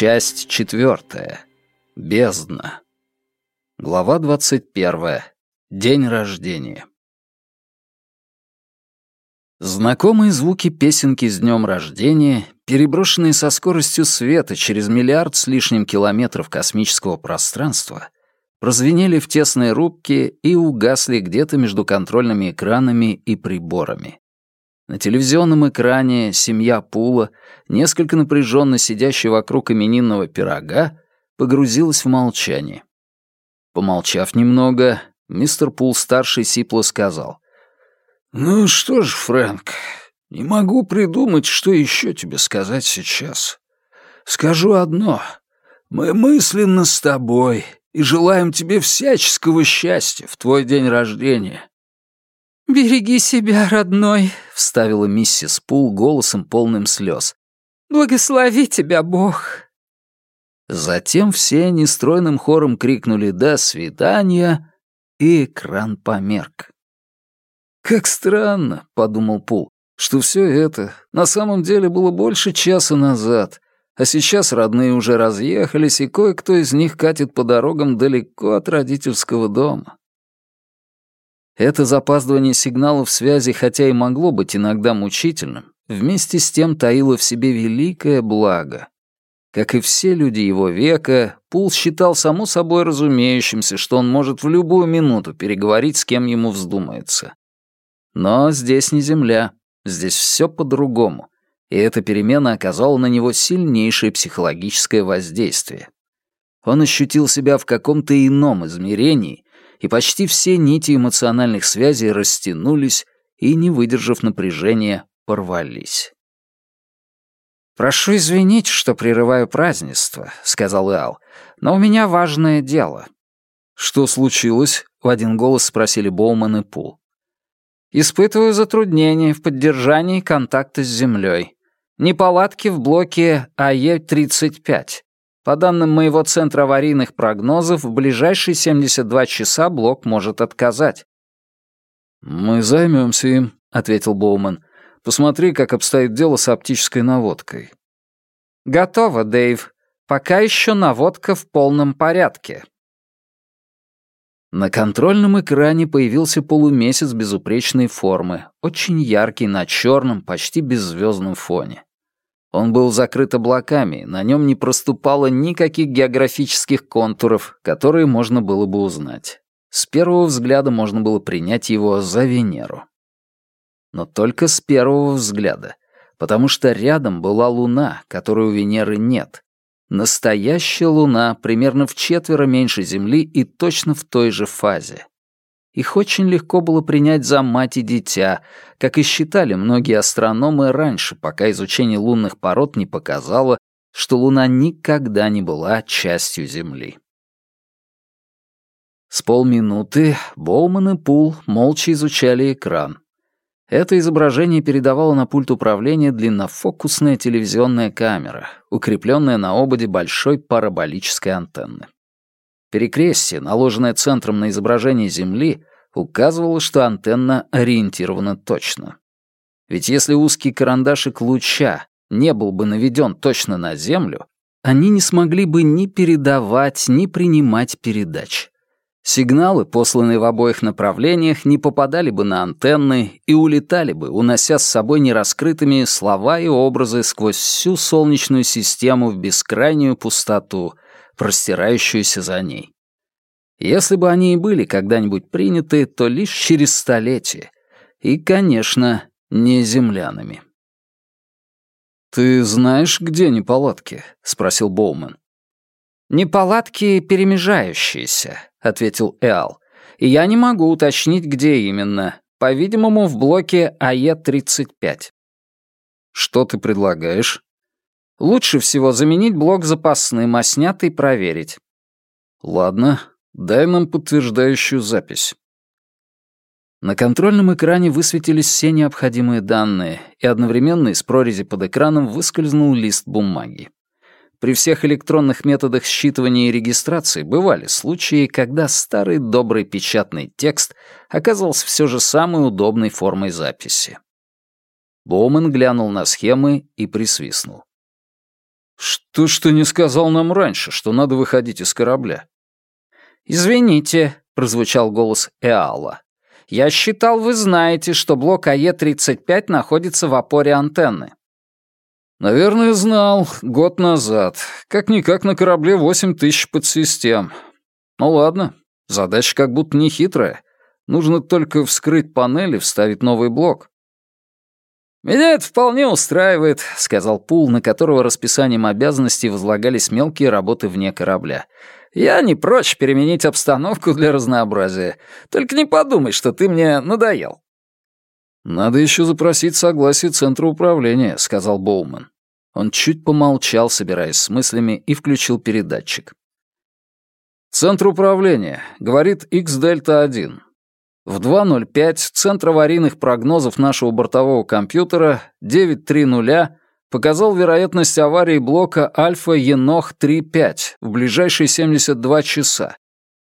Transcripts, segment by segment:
Часть четвертая. Бездна. Глава двадцать первая. День рождения. Знакомые звуки песенки с днем рождения, переброшенные со скоростью света через миллиард с лишним километров космического пространства, прозвенели в тесной рубке и угасли где-то между контрольными экранами и приборами. На телевизионном экране семья Пула, несколько напряженно сидящая вокруг именинного пирога, погрузилась в молчание. Помолчав немного, мистер Пул-старший сипло сказал. «Ну что ж, Фрэнк, не могу придумать, что еще тебе сказать сейчас. Скажу одно. Мы мысленно с тобой и желаем тебе всяческого счастья в твой день рождения. «Береги себя, родной», — вставила миссис Пул голосом полным слез. «Благослови тебя, Бог». Затем все нестройным хором крикнули «До свидания!» и экран померк. «Как странно», — подумал Пул, «что все это на самом деле было больше часа назад, а сейчас родные уже разъехались, и кое-кто из них катит по дорогам далеко от родительского дома. Это запаздывание сигналов связи, хотя и могло быть иногда мучительным, вместе с тем таило в себе великое благо. Как и все люди его века, Пул считал само собой разумеющимся, что он может в любую минуту переговорить с кем ему вздумается. Но здесь не Земля, здесь все по-другому, и эта перемена оказала на него сильнейшее психологическое воздействие. Он ощутил себя в каком-то ином измерении, и почти все нити эмоциональных связей растянулись и, не выдержав напряжения, порвались. «Прошу извинить, что прерываю празднество», — сказал Иал, «но у меня важное дело». «Что случилось?» — в один голос спросили Боуман и Пул. «Испытываю затруднения в поддержании контакта с Землей. Неполадки в блоке АЕ-35. По данным моего центра аварийных прогнозов, в ближайшие 72 часа блок может отказать. «Мы займемся им», — ответил Боуман. «Посмотри, как обстоит дело с оптической наводкой». «Готово, Дэйв. Пока еще наводка в полном порядке». На контрольном экране появился полумесяц безупречной формы, очень яркий на черном, почти беззвездном фоне. Он был закрыт облаками, на нем не проступало никаких географических контуров, которые можно было бы узнать. С первого взгляда можно было принять его за Венеру. Но только с первого взгляда, потому что рядом была Луна, которой у Венеры нет. Настоящая Луна примерно в четверо меньше Земли и точно в той же фазе. Их очень легко было принять за мать и дитя, как и считали многие астрономы раньше, пока изучение лунных пород не показало, что Луна никогда не была частью Земли. С полминуты Боуман и Пул молча изучали экран. Это изображение передавало на пульт управления длиннофокусная телевизионная камера, укрепленная на ободе большой параболической антенны. Перекрестие, наложенное центром на изображение Земли, указывало, что антенна ориентирована точно. Ведь если узкий карандашик луча не был бы наведен точно на Землю, они не смогли бы ни передавать, ни принимать передач. Сигналы, посланные в обоих направлениях, не попадали бы на антенны и улетали бы, унося с собой нераскрытыми слова и образы сквозь всю Солнечную систему в бескрайнюю пустоту — простирающуюся за ней. Если бы они и были когда-нибудь приняты, то лишь через столетия. И, конечно, не землянами. «Ты знаешь, где неполадки?» — спросил Боуман. «Неполадки перемежающиеся», — ответил Эал. «И я не могу уточнить, где именно. По-видимому, в блоке АЕ-35». «Что ты предлагаешь?» Лучше всего заменить блок запасным, а снятый проверить. Ладно, дай нам подтверждающую запись. На контрольном экране высветились все необходимые данные, и одновременно из прорези под экраном выскользнул лист бумаги. При всех электронных методах считывания и регистрации бывали случаи, когда старый добрый печатный текст оказывался все же самой удобной формой записи. Боуман глянул на схемы и присвистнул. «Что ж ты не сказал нам раньше, что надо выходить из корабля?» «Извините», — прозвучал голос Эала. «Я считал, вы знаете, что блок АЕ-35 находится в опоре антенны». «Наверное, знал. Год назад. Как-никак на корабле восемь тысяч подсистем. Ну ладно, задача как будто не хитрая. Нужно только вскрыть панель и вставить новый блок. «Меня это вполне устраивает», — сказал Пул, на которого расписанием обязанностей возлагались мелкие работы вне корабля. «Я не прочь переменить обстановку для разнообразия. Только не подумай, что ты мне надоел». «Надо еще запросить согласие Центра управления», — сказал Боуман. Он чуть помолчал, собираясь с мыслями, и включил передатчик. «Центр управления», — говорит X-Дельта-1. В 2.05 Центр аварийных прогнозов нашего бортового компьютера 930 показал вероятность аварии блока Альфа-Енох-3.5 в ближайшие 72 часа.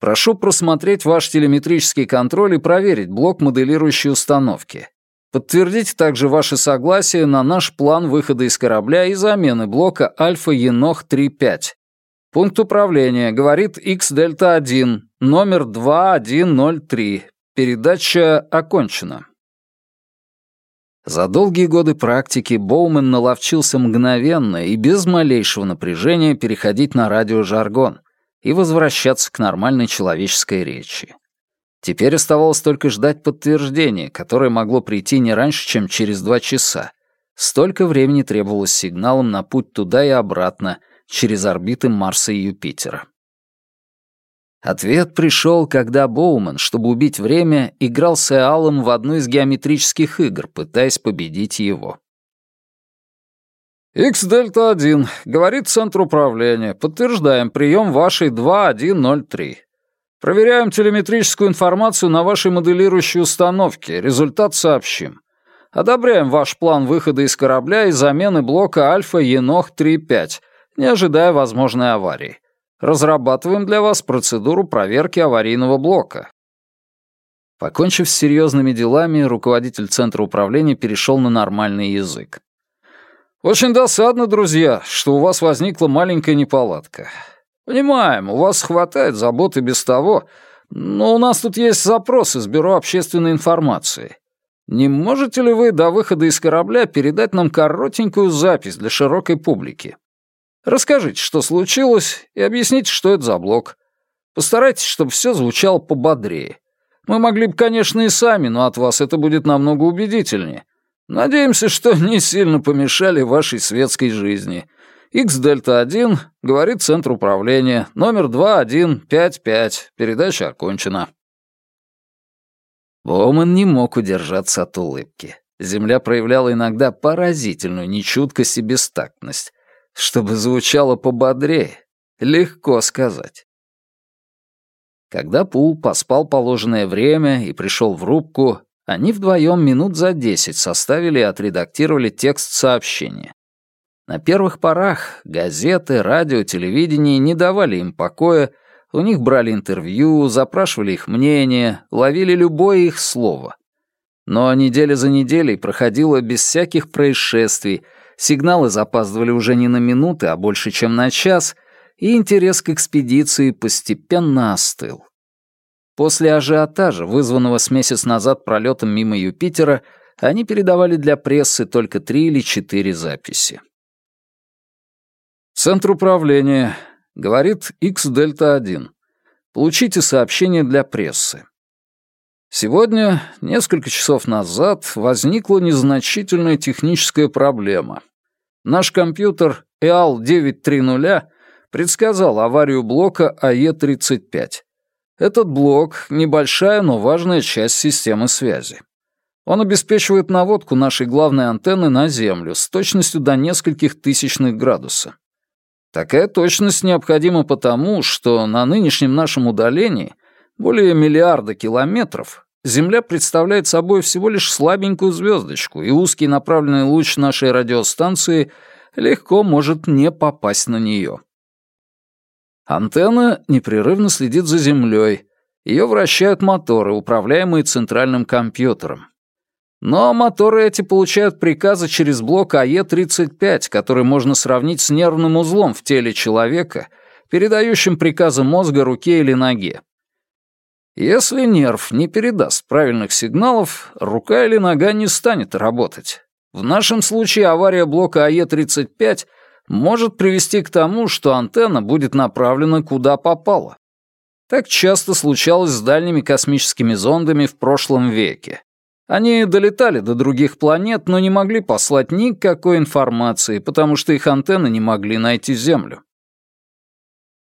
Прошу просмотреть ваш телеметрический контроль и проверить блок моделирующей установки. Подтвердите также ваше согласие на наш план выхода из корабля и замены блока Альфа-Енох-3.5. Пункт управления говорит X-Дельта-1, номер 2103, Передача окончена. За долгие годы практики Боумен наловчился мгновенно и без малейшего напряжения переходить на радиожаргон и возвращаться к нормальной человеческой речи. Теперь оставалось только ждать подтверждения, которое могло прийти не раньше, чем через два часа. Столько времени требовалось сигналом на путь туда и обратно, через орбиты Марса и Юпитера. Ответ пришел, когда Боуман, чтобы убить время, играл с Эалом в одну из геометрических игр, пытаясь победить его. «X-Дельта-1, говорит Центр управления. Подтверждаем прием вашей 2103. Проверяем телеметрическую информацию на вашей моделирующей установке. Результат сообщим. Одобряем ваш план выхода из корабля и замены блока Альфа-Енох-3.5, не ожидая возможной аварии. Разрабатываем для вас процедуру проверки аварийного блока». Покончив с серьезными делами, руководитель Центра управления перешел на нормальный язык. «Очень досадно, друзья, что у вас возникла маленькая неполадка. Понимаем, у вас хватает заботы без того, но у нас тут есть запрос из Бюро общественной информации. Не можете ли вы до выхода из корабля передать нам коротенькую запись для широкой публики? Расскажите, что случилось, и объясните, что это за блок. Постарайтесь, чтобы все звучало пободрее. Мы могли бы, конечно, и сами, но от вас это будет намного убедительнее. Надеемся, что не сильно помешали вашей светской жизни. X-Дельта-1, говорит Центр управления, номер 2155, передача окончена. Боуман не мог удержаться от улыбки. Земля проявляла иногда поразительную нечуткость и бестактность. Чтобы звучало пободрее, легко сказать. Когда Пул поспал положенное время и пришел в рубку, они вдвоем минут за десять составили и отредактировали текст сообщения. На первых порах газеты, радио, телевидение не давали им покоя, у них брали интервью, запрашивали их мнение, ловили любое их слово. Но неделя за неделей проходила без всяких происшествий, Сигналы запаздывали уже не на минуты, а больше, чем на час, и интерес к экспедиции постепенно остыл. После ажиотажа, вызванного с месяц назад пролетом мимо Юпитера, они передавали для прессы только три или четыре записи. «Центр управления. Говорит X-Дельта-1. Получите сообщение для прессы. Сегодня, несколько часов назад, возникла незначительная техническая проблема. Наш компьютер EAL-930 предсказал аварию блока АЕ-35. Этот блок — небольшая, но важная часть системы связи. Он обеспечивает наводку нашей главной антенны на Землю с точностью до нескольких тысячных градуса. Такая точность необходима потому, что на нынешнем нашем удалении, более миллиарда километров, Земля представляет собой всего лишь слабенькую звездочку, и узкий направленный луч нашей радиостанции легко может не попасть на нее. Антенна непрерывно следит за Землей. Ее вращают моторы, управляемые центральным компьютером. Но моторы эти получают приказы через блок АЕ-35, который можно сравнить с нервным узлом в теле человека, передающим приказы мозга руке или ноге. Если нерв не передаст правильных сигналов, рука или нога не станет работать. В нашем случае авария блока АЕ-35 может привести к тому, что антенна будет направлена куда попало. Так часто случалось с дальними космическими зондами в прошлом веке. Они долетали до других планет, но не могли послать никакой информации, потому что их антенны не могли найти Землю.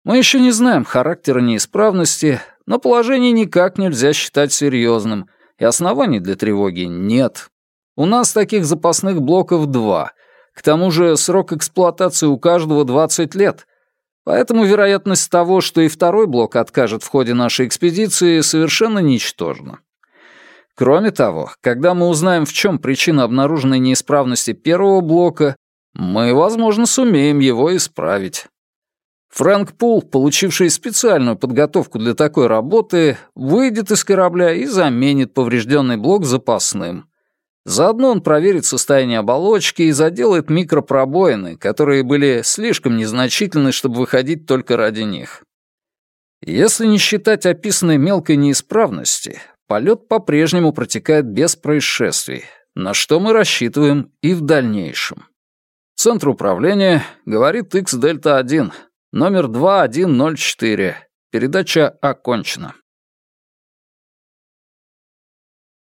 Мы еще не знаем характера неисправности, но положение никак нельзя считать серьезным, и оснований для тревоги нет. У нас таких запасных блоков два. К тому же срок эксплуатации у каждого 20 лет, поэтому вероятность того, что и второй блок откажет в ходе нашей экспедиции, совершенно ничтожна. Кроме того, когда мы узнаем, в чем причина обнаруженной неисправности первого блока, мы, возможно, сумеем его исправить. Фрэнк Пул, получивший специальную подготовку для такой работы, выйдет из корабля и заменит поврежденный блок запасным. Заодно он проверит состояние оболочки и заделает микропробоины, которые были слишком незначительны, чтобы выходить только ради них. Если не считать описанной мелкой неисправности, полет по-прежнему протекает без происшествий, на что мы рассчитываем и в дальнейшем. Центр управления говорит X-Дельта-1, номер 2104. Передача окончена.